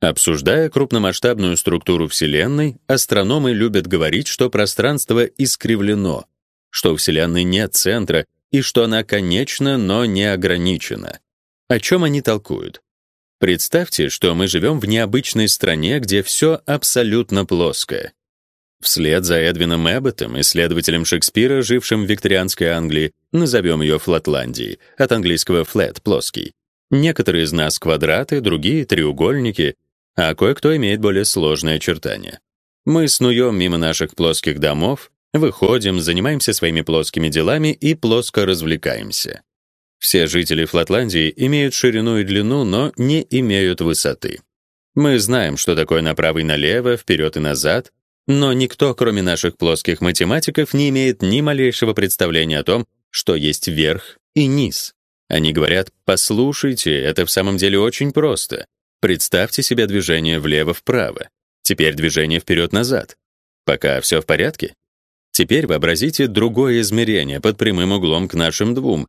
Обсуждая крупномасштабную структуру Вселенной, астрономы любят говорить, что пространство искривлено, что у Вселенной нет центра и что она конечна, но не ограничена. О чем они толкуют? Представьте, что мы живем в необычной стране, где все абсолютно плоское. Вслед за Эдвином Эбботом, исследователем Шекспира, жившим в викторианской Англии, назовем ее Флатландией, от английского flat плоский. Некоторые из нас квадраты, другие треугольники, а кое-кто имеет более сложные очертания. Мы снуем мимо наших плоских домов, выходим, занимаемся своими плоскими делами и плоско развлекаемся. Все жители Флатландии имеют ширину и длину, но не имеют высоты. Мы знаем, что такое направо и налево, вперед и назад, но никто, кроме наших плоских математиков, не имеет ни малейшего представления о том, что есть верх и низ. Они говорят: "Послушайте, это в самом деле очень просто. Представьте себе движение влево-вправо. Теперь движение вперед-назад. Пока все в порядке? Теперь вообразите другое измерение под прямым углом к нашим двум.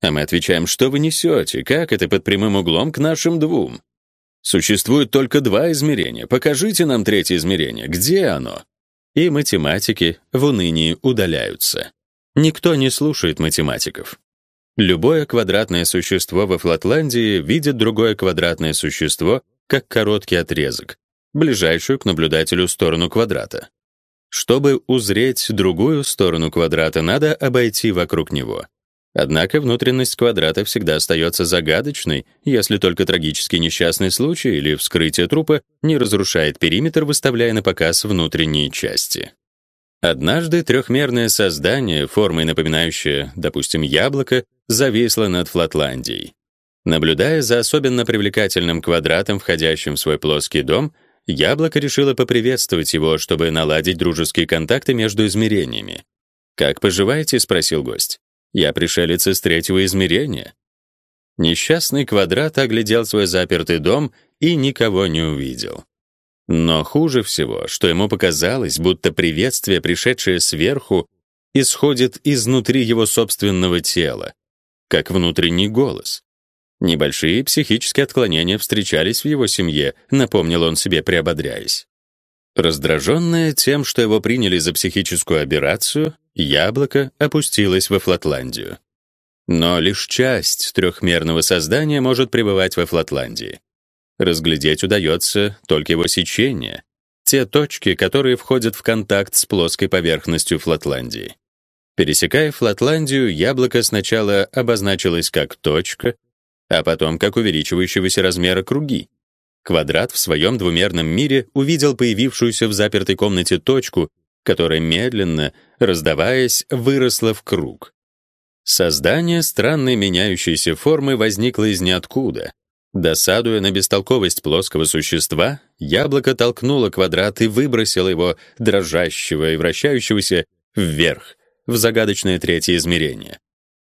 А мы отвечаем, что вы несете? Как это под прямым углом к нашим двум? Существует только два измерения. Покажите нам третье измерение. Где оно? И математики в унынии удаляются. Никто не слушает математиков. Любое квадратное существо во Флатландии видит другое квадратное существо как короткий отрезок, ближайшую к наблюдателю сторону квадрата. Чтобы узреть другую сторону квадрата, надо обойти вокруг него. Однако внутренность квадрата всегда остается загадочной, если только трагический несчастный случай или вскрытие трупа не разрушает периметр, выставляя на показ внутренние части. Однажды трехмерное создание, формой напоминающее, допустим, яблоко, зависло над Флатландией. Наблюдая за особенно привлекательным квадратом, входящим в свой плоский дом, яблоко решило поприветствовать его, чтобы наладить дружеские контакты между измерениями. «Как поживаете?» — спросил гость. «Я пришелец из третьего измерения». Несчастный квадрат оглядел свой запертый дом и никого не увидел. Но хуже всего, что ему показалось, будто приветствие, пришедшее сверху, исходит изнутри его собственного тела, как внутренний голос. Небольшие психические отклонения встречались в его семье, напомнил он себе, приободряясь. Раздраженное тем, что его приняли за психическую аберрацию, яблоко опустилось во Флатландию. Но лишь часть трехмерного создания может пребывать во Флатландии. Разглядеть удается только его сечение, те точки, которые входят в контакт с плоской поверхностью Флатландии. Пересекая Флатландию, яблоко сначала обозначилось как точка, а потом как увеличивающегося размера круги. Квадрат в своем двумерном мире увидел появившуюся в запертой комнате точку, которая медленно, раздаваясь, выросла в круг. Создание странной меняющейся формы возникло из ниоткуда, Досадуя на бестолковость плоского существа, яблоко толкнуло квадрат и выбросило его, дрожащего и вращающегося, вверх, в загадочное третье измерение.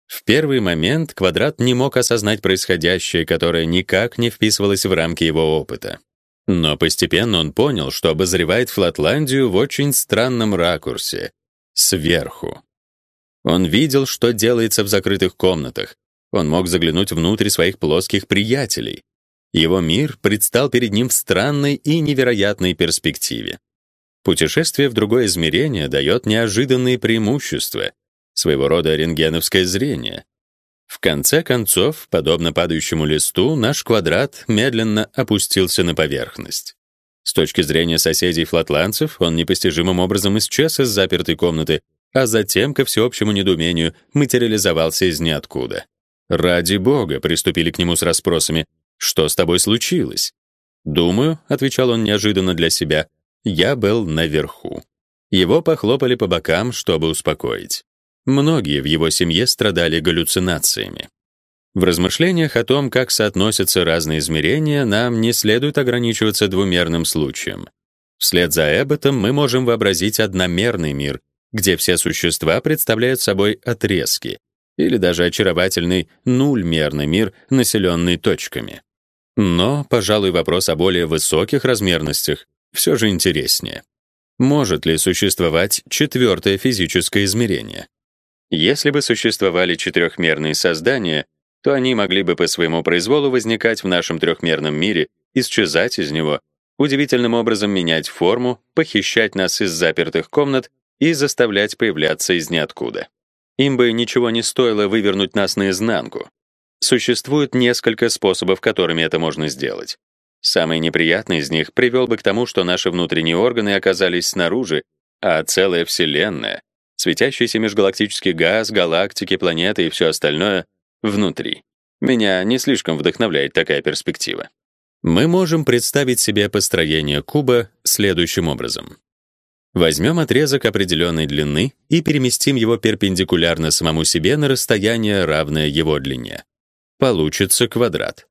В первый момент квадрат не мог осознать происходящее, которое никак не вписывалось в рамки его опыта. Но постепенно он понял, что обозревает Флатландию в очень странном ракурсе — сверху. Он видел, что делается в закрытых комнатах, он мог заглянуть внутрь своих плоских приятелей. Его мир предстал перед ним в странной и невероятной перспективе. Путешествие в другое измерение дает неожиданные преимущества, своего рода рентгеновское зрение. В конце концов, подобно падающему листу, наш квадрат медленно опустился на поверхность. С точки зрения соседей флатландцев, он непостижимым образом исчез из запертой комнаты, а затем, ко всеобщему недоумению, материализовался из ниоткуда. Ради бога, приступили к нему с расспросами. Что с тобой случилось? Думаю, отвечал он неожиданно для себя. Я был наверху. Его похлопали по бокам, чтобы успокоить. Многие в его семье страдали галлюцинациями. В размышлениях о том, как соотносятся разные измерения, нам не следует ограничиваться двумерным случаем. Вслед за Эбботом мы можем вообразить одномерный мир, где все существа представляют собой отрезки, или даже очаровательный нульмерный мир, населенный точками. Но, пожалуй, вопрос о более высоких размерностях все же интереснее. Может ли существовать четвертое физическое измерение? Если бы существовали четырехмерные создания, то они могли бы по своему произволу возникать в нашем трехмерном мире исчезать из него, удивительным образом менять форму, похищать нас из запертых комнат и заставлять появляться из ниоткуда. Им бы ничего не стоило вывернуть нас наизнанку. Существует несколько способов, которыми это можно сделать. Самый неприятный из них привел бы к тому, что наши внутренние органы оказались снаружи, а целая вселенная, светящийся межгалактический газ, галактики, планеты и все остальное внутри. Меня не слишком вдохновляет такая перспектива. Мы можем представить себе построение куба следующим образом. Возьмем отрезок определенной длины и переместим его перпендикулярно самому себе на расстояние, равное его длине. Получится квадрат.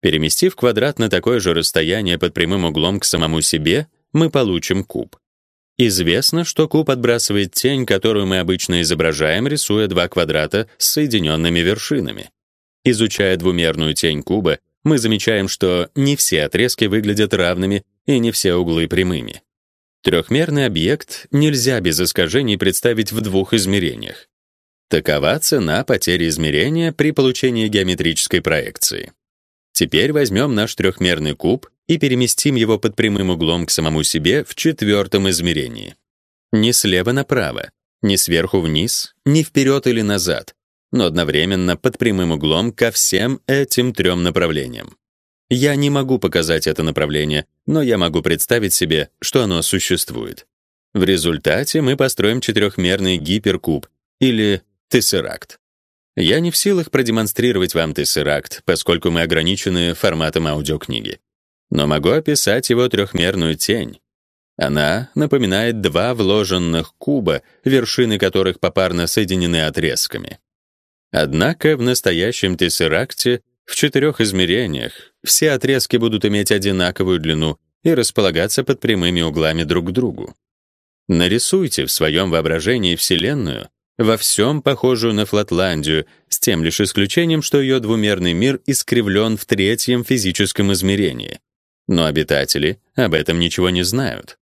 Переместив квадрат на такое же расстояние под прямым углом к самому себе, мы получим куб. Известно, что куб отбрасывает тень, которую мы обычно изображаем, рисуя два квадрата с соединенными вершинами. Изучая двумерную тень куба, мы замечаем, что не все отрезки выглядят равными и не все углы прямыми. Трехмерный объект нельзя без искажений представить в двух измерениях. Такова цена потери измерения при получении геометрической проекции. Теперь возьмем наш трехмерный куб и переместим его под прямым углом к самому себе в четвертом измерении. Не слева направо, не сверху вниз, не вперед или назад, но одновременно под прямым углом ко всем этим трем направлениям. Я не могу показать это направление, но я могу представить себе, что оно существует. В результате мы построим четырехмерный гиперкуб или тессеракт. Я не в силах продемонстрировать вам тессеракт, поскольку мы ограничены форматом аудиокниги. Но могу описать его трехмерную тень. Она напоминает два вложенных куба, вершины которых попарно соединены отрезками. Однако в настоящем тессеракте в четырех измерениях все отрезки будут иметь одинаковую длину и располагаться под прямыми углами друг к другу. Нарисуйте в своем воображении Вселенную, во всем похожую на Флатландию, с тем лишь исключением, что ее двумерный мир искривлен в третьем физическом измерении. Но обитатели об этом ничего не знают.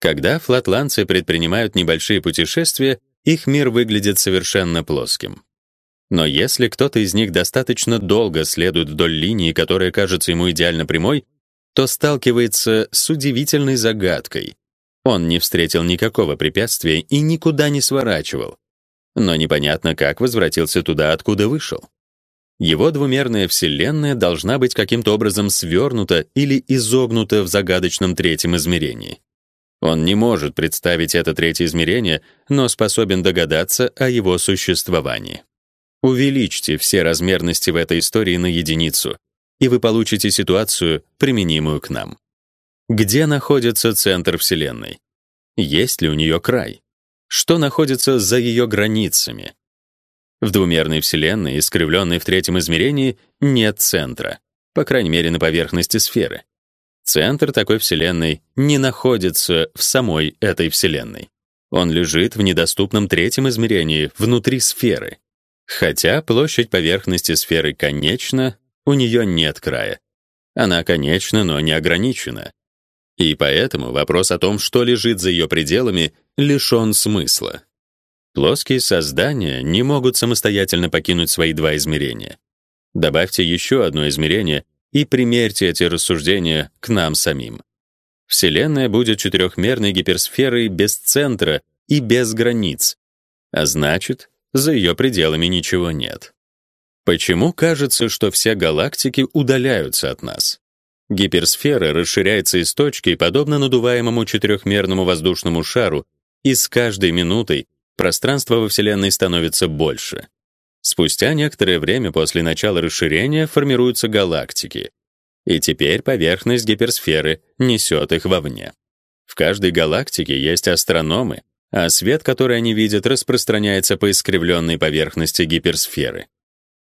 Когда флатландцы предпринимают небольшие путешествия, их мир выглядит совершенно плоским. Но если кто-то из них достаточно долго следует вдоль линии, которая кажется ему идеально прямой, то сталкивается с удивительной загадкой. Он не встретил никакого препятствия и никуда не сворачивал но непонятно, как возвратился туда, откуда вышел. Его двумерная вселенная должна быть каким-то образом свернута или изогнута в загадочном третьем измерении. Он не может представить это третье измерение, но способен догадаться о его существовании. Увеличьте все размерности в этой истории на единицу, и вы получите ситуацию, применимую к нам. Где находится центр Вселенной? Есть ли у нее край? что находится за ее границами. В двумерной Вселенной, искривленной в третьем измерении, нет центра, по крайней мере, на поверхности сферы. Центр такой Вселенной не находится в самой этой Вселенной. Он лежит в недоступном третьем измерении, внутри сферы. Хотя площадь поверхности сферы конечна, у нее нет края. Она конечна, но не ограничена. И поэтому вопрос о том, что лежит за ее пределами, лишен смысла. Плоские создания не могут самостоятельно покинуть свои два измерения. Добавьте еще одно измерение и примерьте эти рассуждения к нам самим. Вселенная будет четырехмерной гиперсферой без центра и без границ, а значит, за ее пределами ничего нет. Почему кажется, что все галактики удаляются от нас? Гиперсфера расширяется из точки, подобно надуваемому четырехмерному воздушному шару, и с каждой минутой пространство во Вселенной становится больше. Спустя некоторое время после начала расширения формируются галактики, и теперь поверхность гиперсферы несет их вовне. В каждой галактике есть астрономы, а свет, который они видят, распространяется по искривленной поверхности гиперсферы.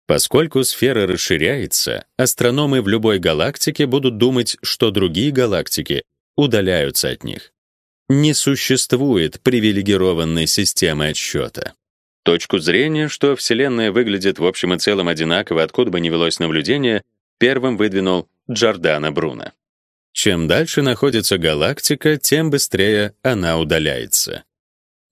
Поскольку сфера расширяется, астрономы в любой галактике будут думать, что другие галактики удаляются от них. Не существует привилегированной системы отсчета. Точку зрения, что Вселенная выглядит в общем и целом одинаково, откуда бы ни велось наблюдение, первым выдвинул Джордано Бруно. Чем дальше находится галактика, тем быстрее она удаляется.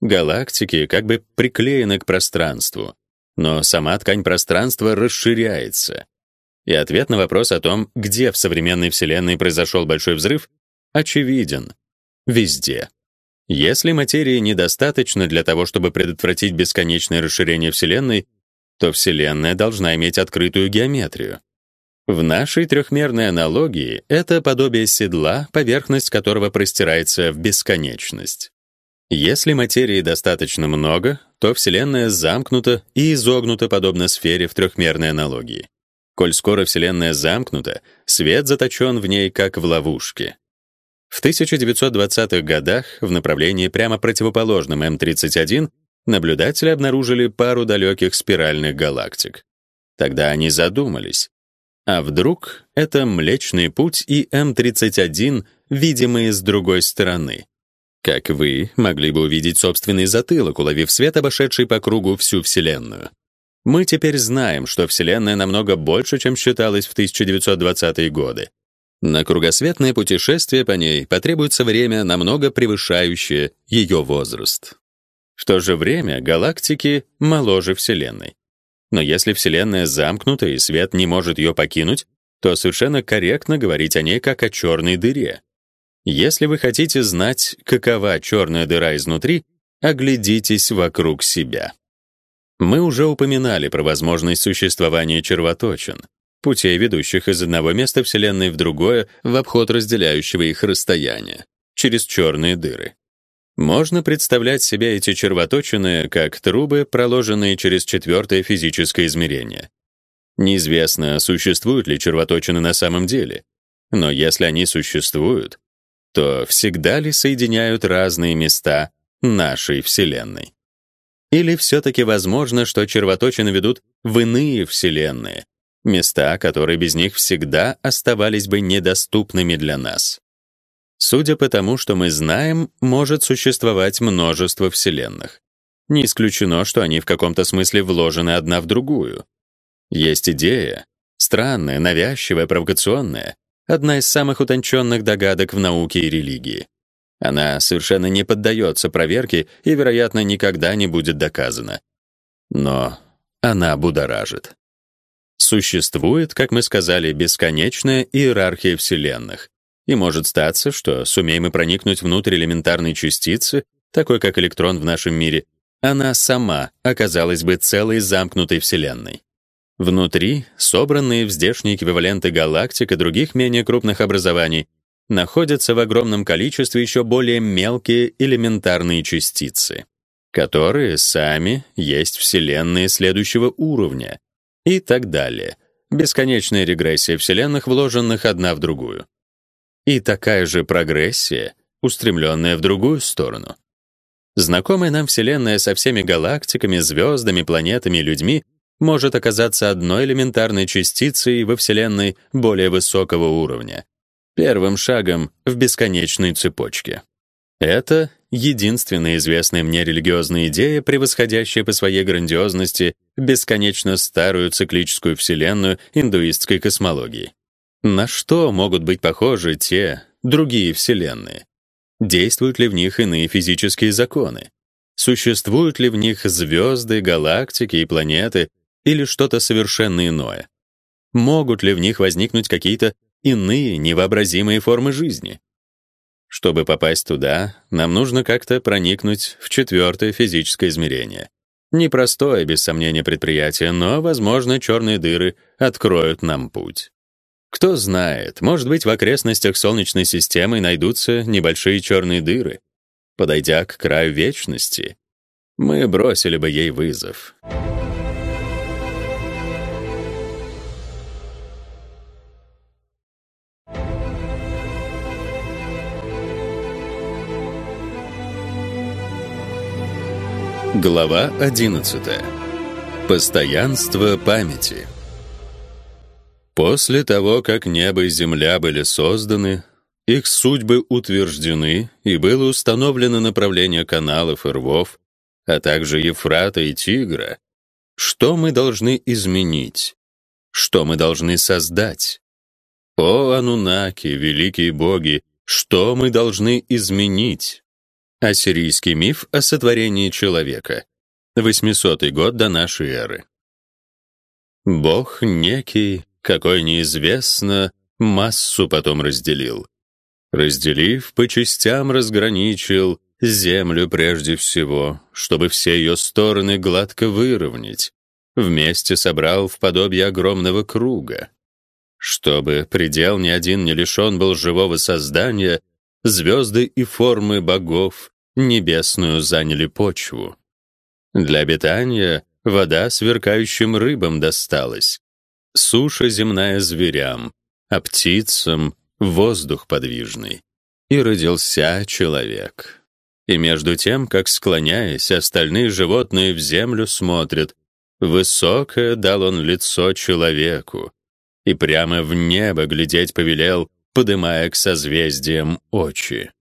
Галактики как бы приклеены к пространству, но сама ткань пространства расширяется. И ответ на вопрос о том, где в современной Вселенной произошел большой взрыв, очевиден. Везде. Если материи недостаточно для того, чтобы предотвратить бесконечное расширение Вселенной, то Вселенная должна иметь открытую геометрию. В нашей трехмерной аналогии это подобие седла, поверхность которого простирается в бесконечность. Если материи достаточно много, то Вселенная замкнута и изогнута подобно сфере в трехмерной аналогии. Коль скоро Вселенная замкнута, свет заточен в ней как в ловушке. В 1920-х годах в направлении прямо противоположном М31 наблюдатели обнаружили пару далеких спиральных галактик. Тогда они задумались, а вдруг это Млечный путь и М31, видимые с другой стороны? Как вы могли бы увидеть собственный затылок, уловив свет, обошедший по кругу всю Вселенную? Мы теперь знаем, что Вселенная намного больше, чем считалось в 1920-е годы. На кругосветное путешествие по ней потребуется время, намного превышающее ее возраст. В то же время галактики моложе Вселенной. Но если Вселенная замкнута и свет не может ее покинуть, то совершенно корректно говорить о ней как о черной дыре. Если вы хотите знать, какова черная дыра изнутри, оглядитесь вокруг себя. Мы уже упоминали про возможность существования червоточин путей, ведущих из одного места Вселенной в другое в обход разделяющего их расстояния, через черные дыры. Можно представлять себе эти червоточины как трубы, проложенные через четвертое физическое измерение. Неизвестно, существуют ли червоточины на самом деле, но если они существуют, то всегда ли соединяют разные места нашей Вселенной? Или все-таки возможно, что червоточины ведут в иные вселенные, места, которые без них всегда оставались бы недоступными для нас. Судя по тому, что мы знаем, может существовать множество вселенных. Не исключено, что они в каком-то смысле вложены одна в другую. Есть идея, странная, навязчивая, провокационная, одна из самых утонченных догадок в науке и религии. Она совершенно не поддается проверке и, вероятно, никогда не будет доказана. Но она будоражит. Существует, как мы сказали, бесконечная иерархия вселенных. И может статься, что сумеем мы проникнуть внутрь элементарной частицы, такой как электрон в нашем мире, она сама оказалась бы целой замкнутой вселенной. Внутри собранные в здешние эквиваленты галактик и других менее крупных образований находятся в огромном количестве еще более мелкие элементарные частицы, которые сами есть вселенные следующего уровня, и так далее. Бесконечная регрессия вселенных, вложенных одна в другую. И такая же прогрессия, устремленная в другую сторону. Знакомая нам Вселенная со всеми галактиками, звездами, планетами и людьми может оказаться одной элементарной частицей во Вселенной более высокого уровня, первым шагом в бесконечной цепочке. Это единственная известная мне религиозная идея, превосходящая по своей грандиозности бесконечно старую циклическую вселенную индуистской космологии. На что могут быть похожи те другие вселенные? Действуют ли в них иные физические законы? Существуют ли в них звезды, галактики и планеты или что-то совершенно иное? Могут ли в них возникнуть какие-то иные невообразимые формы жизни? Чтобы попасть туда, нам нужно как-то проникнуть в четвертое физическое измерение. Непростое, без сомнения, предприятие, но, возможно, черные дыры откроют нам путь. Кто знает, может быть, в окрестностях Солнечной системы найдутся небольшие черные дыры. Подойдя к краю вечности, мы бросили бы ей вызов. Глава 11. Постоянство памяти. После того, как небо и земля были созданы, их судьбы утверждены и было установлено направление каналов и рвов, а также Ефрата и Тигра, что мы должны изменить? Что мы должны создать? О, Анунаки, великие боги, что мы должны изменить? Ассирийский миф о сотворении человека. 800 год до нашей эры. Бог некий, какой неизвестно, массу потом разделил. Разделив, по частям разграничил землю прежде всего, чтобы все ее стороны гладко выровнять, вместе собрал в подобие огромного круга. Чтобы предел ни один не лишен был живого создания, звезды и формы богов небесную заняли почву. Для обитания вода сверкающим рыбам досталась, суша земная зверям, а птицам воздух подвижный. И родился человек. И между тем, как склоняясь, остальные животные в землю смотрят, высокое дал он лицо человеку, и прямо в небо глядеть повелел, подымая к созвездиям очи.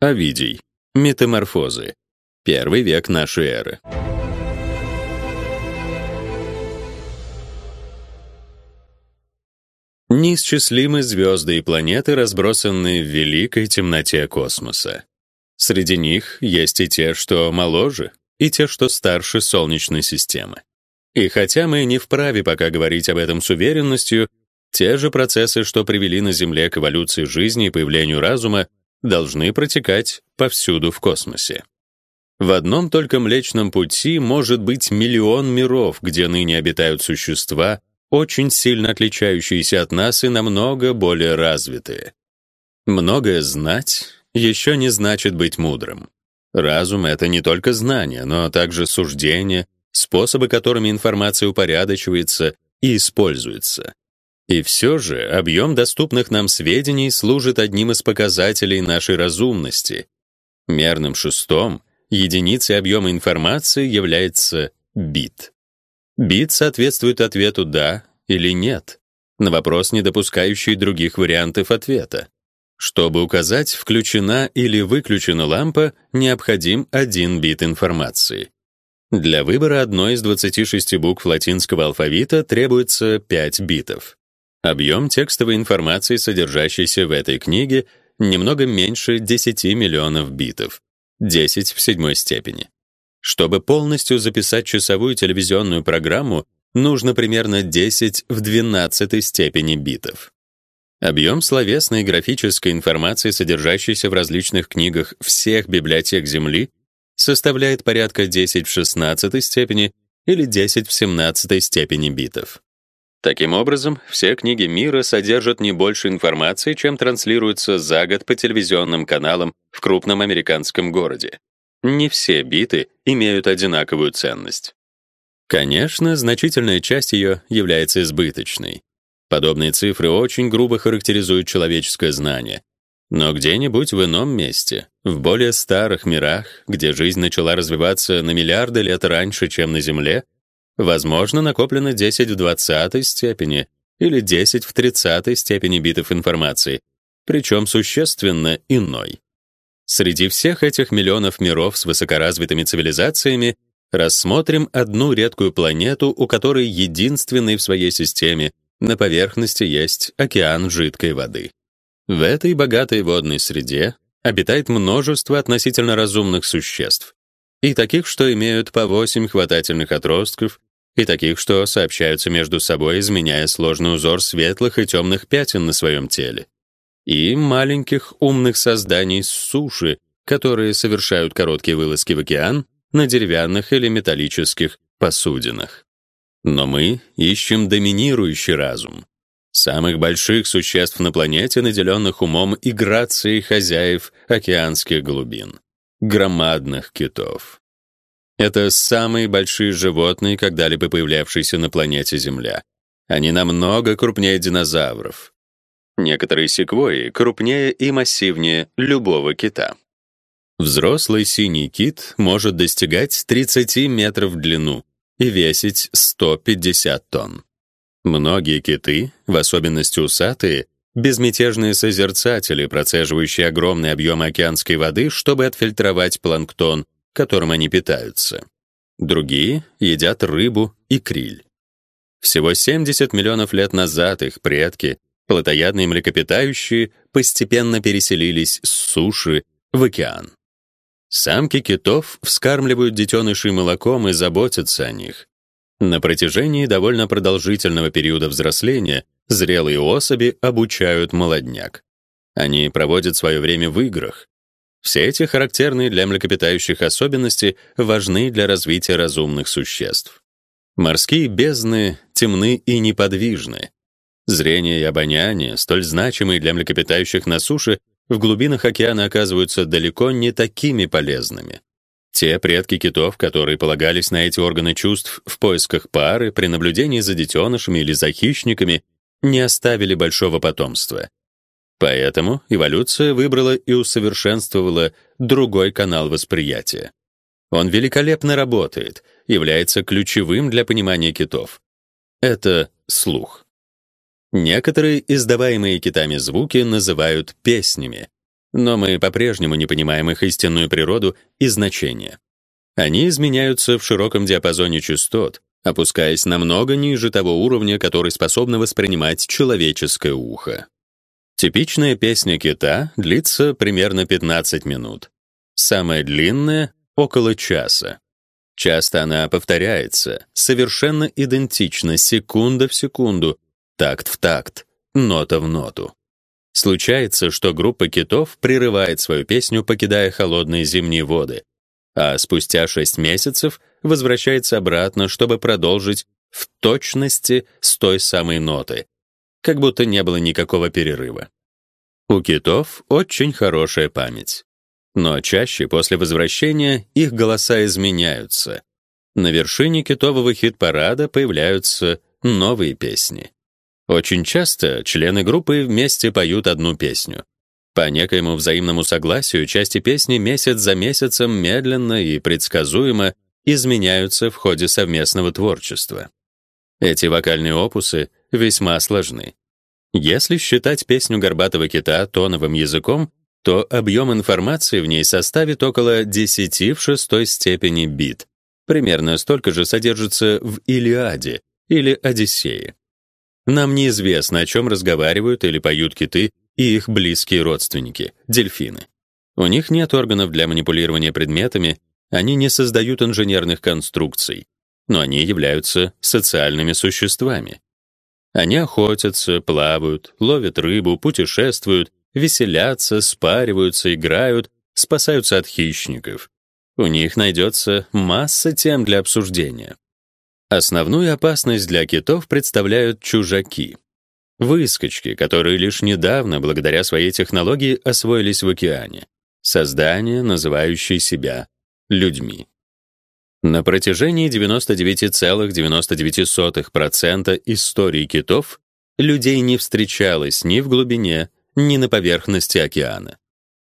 Овидий. Метаморфозы. Первый век нашей эры. Неисчислимы звезды и планеты, разбросанные в великой темноте космоса. Среди них есть и те, что моложе, и те, что старше Солнечной системы. И хотя мы не вправе пока говорить об этом с уверенностью, те же процессы, что привели на Земле к эволюции жизни и появлению разума, должны протекать повсюду в космосе. В одном только Млечном пути может быть миллион миров, где ныне обитают существа, очень сильно отличающиеся от нас и намного более развитые. Многое знать еще не значит быть мудрым. Разум — это не только знание, но также суждение, способы, которыми информация упорядочивается и используется. И все же объем доступных нам сведений служит одним из показателей нашей разумности. Мерным шестом единицей объема информации является бит. Бит соответствует ответу «да» или «нет» на вопрос, не допускающий других вариантов ответа. Чтобы указать, включена или выключена лампа, необходим один бит информации. Для выбора одной из 26 букв латинского алфавита требуется 5 битов. Объем текстовой информации, содержащейся в этой книге, немного меньше 10 миллионов битов, 10 в седьмой степени. Чтобы полностью записать часовую телевизионную программу, нужно примерно 10 в 12 степени битов. Объем словесной и графической информации, содержащейся в различных книгах всех библиотек Земли, составляет порядка 10 в 16 степени или 10 в 17 степени битов. Таким образом, все книги мира содержат не больше информации, чем транслируется за год по телевизионным каналам в крупном американском городе. Не все биты имеют одинаковую ценность. Конечно, значительная часть ее является избыточной. Подобные цифры очень грубо характеризуют человеческое знание. Но где-нибудь в ином месте, в более старых мирах, где жизнь начала развиваться на миллиарды лет раньше, чем на Земле, возможно, накоплено 10 в 20 степени или 10 в 30 степени битов информации, причем существенно иной. Среди всех этих миллионов миров с высокоразвитыми цивилизациями рассмотрим одну редкую планету, у которой единственной в своей системе на поверхности есть океан жидкой воды. В этой богатой водной среде обитает множество относительно разумных существ, и таких, что имеют по 8 хватательных отростков, и таких, что сообщаются между собой, изменяя сложный узор светлых и темных пятен на своем теле, и маленьких умных созданий с суши, которые совершают короткие вылазки в океан на деревянных или металлических посудинах. Но мы ищем доминирующий разум, самых больших существ на планете, наделенных умом и грацией хозяев океанских глубин, громадных китов. Это самые большие животные, когда-либо появлявшиеся на планете Земля. Они намного крупнее динозавров. Некоторые секвойи крупнее и массивнее любого кита. Взрослый синий кит может достигать 30 метров в длину и весить 150 тонн. Многие киты, в особенности усатые, безмятежные созерцатели, процеживающие огромные объемы океанской воды, чтобы отфильтровать планктон, которым они питаются. Другие едят рыбу и криль. Всего 70 миллионов лет назад их предки, плотоядные млекопитающие, постепенно переселились с суши в океан. Самки китов вскармливают детенышей молоком и заботятся о них. На протяжении довольно продолжительного периода взросления зрелые особи обучают молодняк. Они проводят свое время в играх. Все эти характерные для млекопитающих особенности важны для развития разумных существ. Морские бездны темны и неподвижны. Зрение и обоняние, столь значимые для млекопитающих на суше, в глубинах океана оказываются далеко не такими полезными. Те предки китов, которые полагались на эти органы чувств в поисках пары при наблюдении за детенышами или за хищниками, не оставили большого потомства. Поэтому эволюция выбрала и усовершенствовала другой канал восприятия. Он великолепно работает, является ключевым для понимания китов. Это слух. Некоторые издаваемые китами звуки называют песнями, но мы по-прежнему не понимаем их истинную природу и значение. Они изменяются в широком диапазоне частот, опускаясь намного ниже того уровня, который способно воспринимать человеческое ухо. Типичная песня кита длится примерно 15 минут. Самая длинная — около часа. Часто она повторяется, совершенно идентично, секунда в секунду, такт в такт, нота в ноту. Случается, что группа китов прерывает свою песню, покидая холодные зимние воды, а спустя 6 месяцев возвращается обратно, чтобы продолжить в точности с той самой ноты, как будто не было никакого перерыва. У китов очень хорошая память. Но чаще после возвращения их голоса изменяются. На вершине китового хит-парада появляются новые песни. Очень часто члены группы вместе поют одну песню. По некоему взаимному согласию части песни месяц за месяцем медленно и предсказуемо изменяются в ходе совместного творчества. Эти вокальные опусы весьма сложны. Если считать песню горбатого кита тоновым языком, то объем информации в ней составит около 10 в шестой степени бит. Примерно столько же содержится в Илиаде или Одиссее. Нам неизвестно, о чем разговаривают или поют киты и их близкие родственники дельфины. У них нет органов для манипулирования предметами, они не создают инженерных конструкций, но они являются социальными существами. Они охотятся, плавают, ловят рыбу, путешествуют, веселятся, спариваются, играют, спасаются от хищников. У них найдется масса тем для обсуждения. Основную опасность для китов представляют чужаки. Выскочки, которые лишь недавно, благодаря своей технологии, освоились в океане. Создания, называющие себя людьми. На протяжении 99,99% истории китов людей не встречалось ни в глубине, ни на поверхности океана.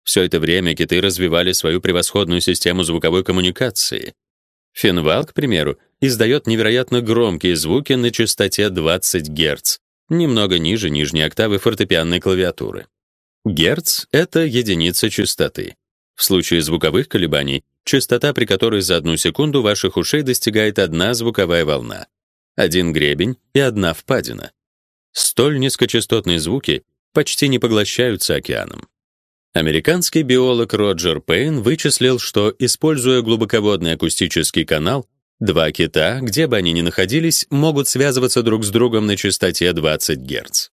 Все это время киты развивали свою превосходную систему звуковой коммуникации. Финвал, к примеру, издает невероятно громкие звуки на частоте 20 Гц, немного ниже нижней октавы фортепианной клавиатуры. Герц — это единица частоты. В случае звуковых колебаний — частота, при которой за одну секунду ваших ушей достигает одна звуковая волна, один гребень и одна впадина. Столь низкочастотные звуки почти не поглощаются океаном. Американский биолог Роджер Пейн вычислил, что, используя глубоководный акустический канал, Два кита, где бы они ни находились, могут связываться друг с другом на частоте 20 Гц.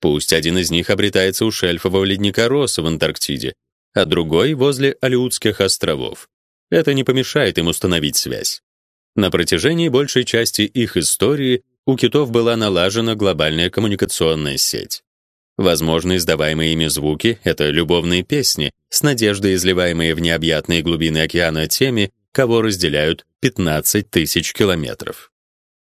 Пусть один из них обретается у шельфового ледника Росса в Антарктиде, а другой — возле Алиутских островов. Это не помешает им установить связь. На протяжении большей части их истории у китов была налажена глобальная коммуникационная сеть. Возможно, издаваемые ими звуки — это любовные песни, с надеждой изливаемые в необъятные глубины океана теми, кого разделяют 15 тысяч километров.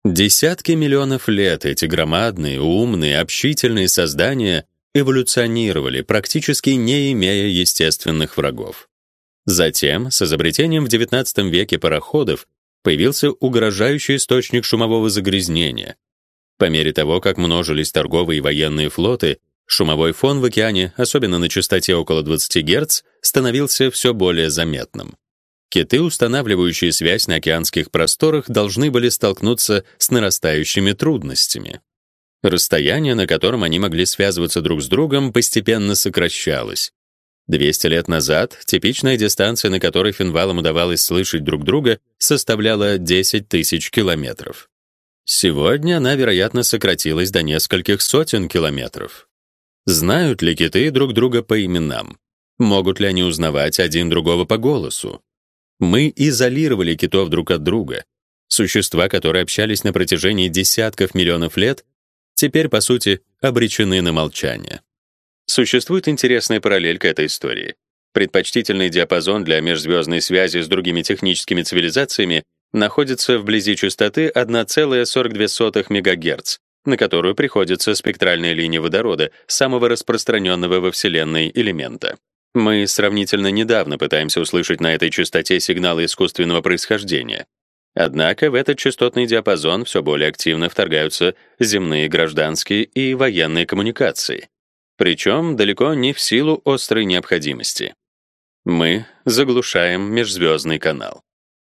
Десятки миллионов лет эти громадные, умные, общительные создания эволюционировали, практически не имея естественных врагов. Затем, с изобретением в XIX веке пароходов, появился угрожающий источник шумового загрязнения. По мере того, как множились торговые и военные флоты, шумовой фон в океане, особенно на частоте около 20 Гц, становился все более заметным. Киты, устанавливающие связь на океанских просторах, должны были столкнуться с нарастающими трудностями. Расстояние, на котором они могли связываться друг с другом, постепенно сокращалось. 200 лет назад типичная дистанция, на которой финвалам удавалось слышать друг друга, составляла 10 тысяч километров. Сегодня она, вероятно, сократилась до нескольких сотен километров. Знают ли киты друг друга по именам? Могут ли они узнавать один другого по голосу? Мы изолировали китов друг от друга. Существа, которые общались на протяжении десятков миллионов лет, теперь, по сути, обречены на молчание. Существует интересная параллель к этой истории. Предпочтительный диапазон для межзвездной связи с другими техническими цивилизациями находится вблизи частоты 1,42 МГц, на которую приходится спектральная линия водорода, самого распространенного во Вселенной элемента. Мы сравнительно недавно пытаемся услышать на этой частоте сигналы искусственного происхождения. Однако в этот частотный диапазон все более активно вторгаются земные гражданские и военные коммуникации. Причем далеко не в силу острой необходимости. Мы заглушаем межзвездный канал.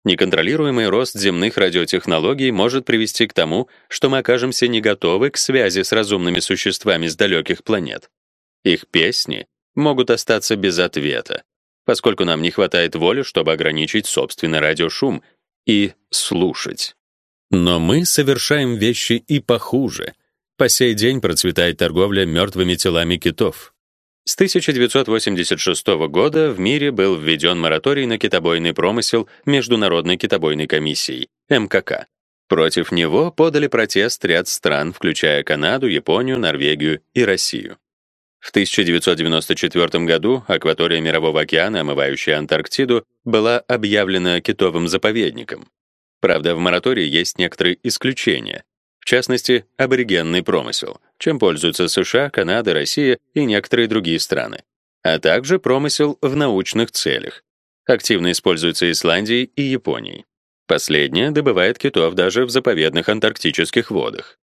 Неконтролируемый рост земных радиотехнологий может привести к тому, что мы окажемся не готовы к связи с разумными существами с далеких планет. Их песни могут остаться без ответа, поскольку нам не хватает воли, чтобы ограничить собственный радиошум и слушать. Но мы совершаем вещи и похуже. По сей день процветает торговля мертвыми телами китов. С 1986 года в мире был введен мораторий на китобойный промысел Международной китобойной комиссией МКК. Против него подали протест ряд стран, включая Канаду, Японию, Норвегию и Россию. В 1994 году акватория Мирового океана, омывающая Антарктиду, была объявлена китовым заповедником. Правда, в моратории есть некоторые исключения, в частности, аборигенный промысел чем пользуются США, Канада, Россия и некоторые другие страны, а также промысел в научных целях. Активно используется Исландией и Японией. Последняя добывает китов даже в заповедных антарктических водах.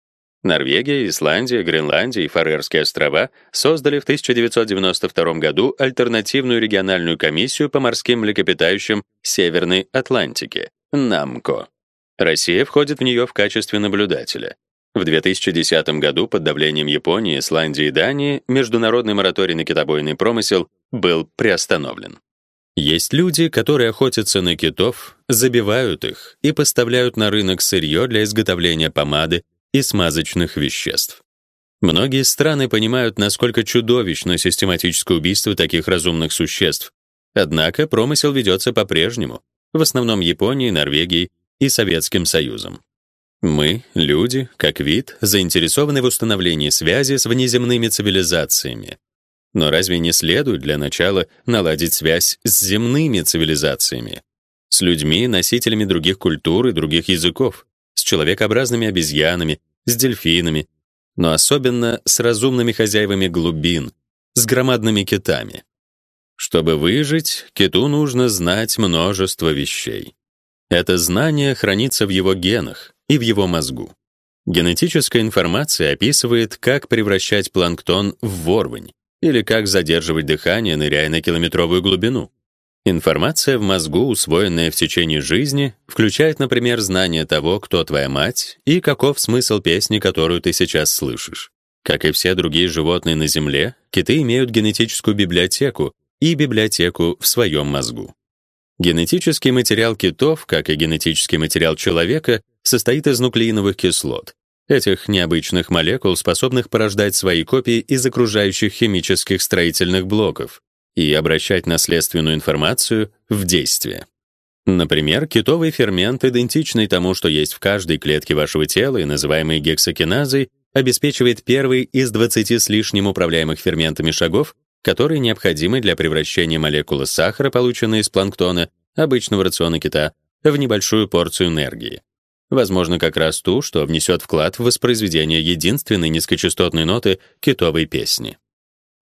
Норвегия, Исландия, Гренландия и Фарерские острова создали в 1992 году альтернативную региональную комиссию по морским млекопитающим Северной Атлантики НАМКО. Россия входит в нее в качестве наблюдателя. В 2010 году под давлением Японии, Исландии и Дании международный мораторий на китобойный промысел был приостановлен. Есть люди, которые охотятся на китов, забивают их и поставляют на рынок сырье для изготовления помады и смазочных веществ. Многие страны понимают, насколько чудовищно систематическое убийство таких разумных существ. Однако промысел ведется по-прежнему, в основном Японией, Норвегией и Советским Союзом. Мы, люди, как вид, заинтересованы в установлении связи с внеземными цивилизациями. Но разве не следует для начала наладить связь с земными цивилизациями, с людьми, носителями других культур и других языков, с человекообразными обезьянами, с дельфинами, но особенно с разумными хозяевами глубин, с громадными китами. Чтобы выжить, киту нужно знать множество вещей. Это знание хранится в его генах, и в его мозгу. Генетическая информация описывает, как превращать планктон в ворвань или как задерживать дыхание, ныряя на километровую глубину. Информация в мозгу, усвоенная в течение жизни, включает, например, знание того, кто твоя мать и каков смысл песни, которую ты сейчас слышишь. Как и все другие животные на Земле, киты имеют генетическую библиотеку и библиотеку в своем мозгу. Генетический материал китов, как и генетический материал человека, состоит из нуклеиновых кислот, этих необычных молекул, способных порождать свои копии из окружающих химических строительных блоков и обращать наследственную информацию в действие. Например, китовый фермент, идентичный тому, что есть в каждой клетке вашего тела и называемый гексокиназой, обеспечивает первый из 20 с лишним управляемых ферментами шагов, которые необходимы для превращения молекулы сахара, полученной из планктона, обычного рациона кита, в небольшую порцию энергии. Возможно, как раз ту, что внесет вклад в воспроизведение единственной низкочастотной ноты китовой песни.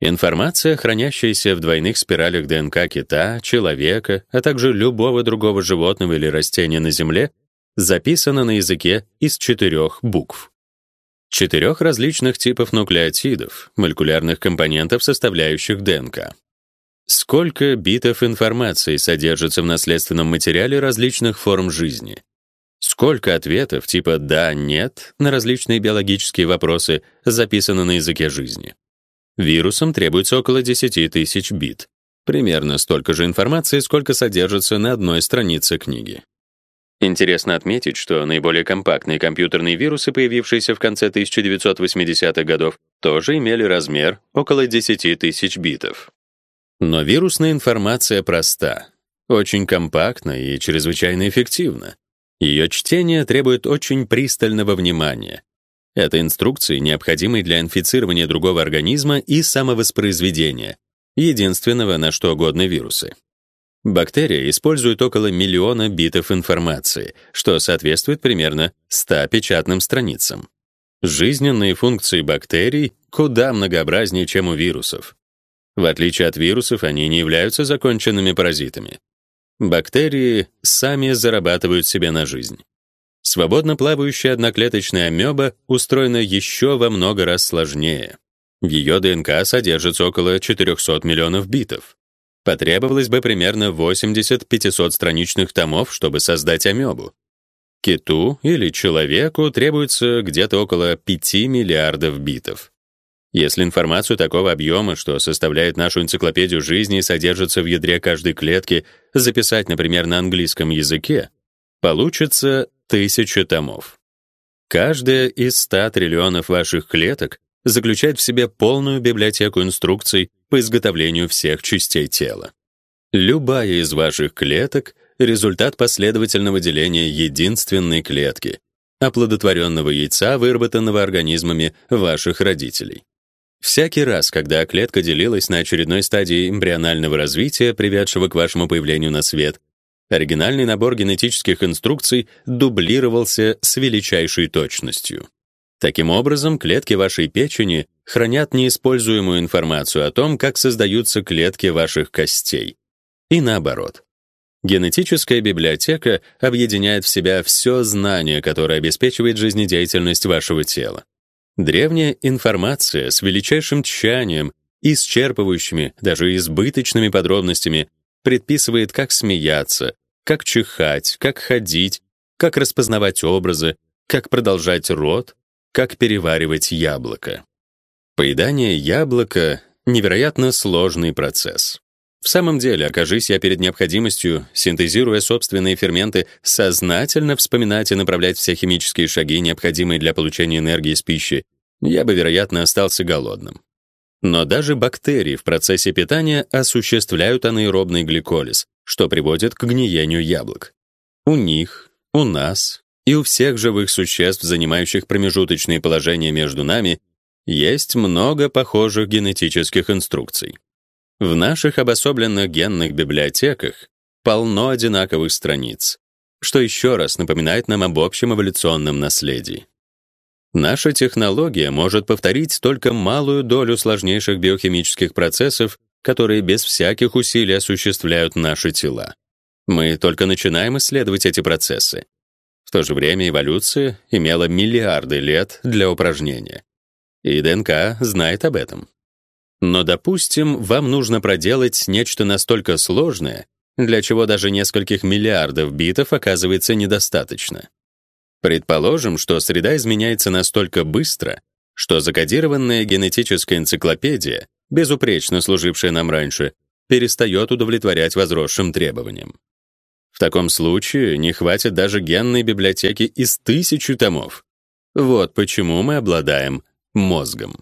Информация, хранящаяся в двойных спиралях ДНК кита, человека, а также любого другого животного или растения на Земле, записана на языке из четырех букв. Четырех различных типов нуклеотидов, молекулярных компонентов, составляющих ДНК. Сколько битов информации содержится в наследственном материале различных форм жизни? Сколько ответов типа «да», «нет» на различные биологические вопросы записано на языке жизни? Вирусам требуется около 10 тысяч бит. Примерно столько же информации, сколько содержится на одной странице книги. Интересно отметить, что наиболее компактные компьютерные вирусы, появившиеся в конце 1980-х годов, тоже имели размер около 10 тысяч битов. Но вирусная информация проста, очень компактна и чрезвычайно эффективна. Ее чтение требует очень пристального внимания. Это инструкции, необходимые для инфицирования другого организма и самовоспроизведения, единственного, на что годны вирусы. Бактерия использует около миллиона битов информации, что соответствует примерно 100 печатным страницам. Жизненные функции бактерий куда многообразнее, чем у вирусов. В отличие от вирусов, они не являются законченными паразитами. Бактерии сами зарабатывают себе на жизнь. Свободно плавающая одноклеточная амеба устроена еще во много раз сложнее. В ее ДНК содержится около 400 миллионов битов. Потребовалось бы примерно 80 500-страничных томов, чтобы создать амебу. Киту или человеку требуется где-то около 5 миллиардов битов. Если информацию такого объема, что составляет нашу энциклопедию жизни, содержится в ядре каждой клетки, записать, например, на английском языке, получится тысяча томов. Каждая из 100 триллионов ваших клеток заключает в себе полную библиотеку инструкций по изготовлению всех частей тела. Любая из ваших клеток — результат последовательного деления единственной клетки, оплодотворенного яйца, выработанного организмами ваших родителей. Всякий раз, когда клетка делилась на очередной стадии эмбрионального развития, приведшего к вашему появлению на свет, оригинальный набор генетических инструкций дублировался с величайшей точностью. Таким образом, клетки вашей печени хранят неиспользуемую информацию о том, как создаются клетки ваших костей. И наоборот. Генетическая библиотека объединяет в себя все знание, которое обеспечивает жизнедеятельность вашего тела. Древняя информация с величайшим тщанием, исчерпывающими, даже избыточными подробностями предписывает, как смеяться, как чихать, как ходить, как распознавать образы, как продолжать род, как переваривать яблоко. Поедание яблока — невероятно сложный процесс. В самом деле, окажись я перед необходимостью, синтезируя собственные ферменты, сознательно вспоминать и направлять все химические шаги, необходимые для получения энергии из пищи, я бы, вероятно, остался голодным. Но даже бактерии в процессе питания осуществляют анаэробный гликолиз, что приводит к гниению яблок. У них, у нас и у всех живых существ, занимающих промежуточные положения между нами, есть много похожих генетических инструкций. В наших обособленных генных библиотеках полно одинаковых страниц, что еще раз напоминает нам об общем эволюционном наследии. Наша технология может повторить только малую долю сложнейших биохимических процессов, которые без всяких усилий осуществляют наши тела. Мы только начинаем исследовать эти процессы, в то же время эволюция имела миллиарды лет для упражнения. И ДНК знает об этом. Но, допустим, вам нужно проделать нечто настолько сложное, для чего даже нескольких миллиардов битов оказывается недостаточно. Предположим, что среда изменяется настолько быстро, что закодированная генетическая энциклопедия, безупречно служившая нам раньше, перестает удовлетворять возросшим требованиям. В таком случае не хватит даже генной библиотеки из тысячи томов. Вот почему мы обладаем мозгом.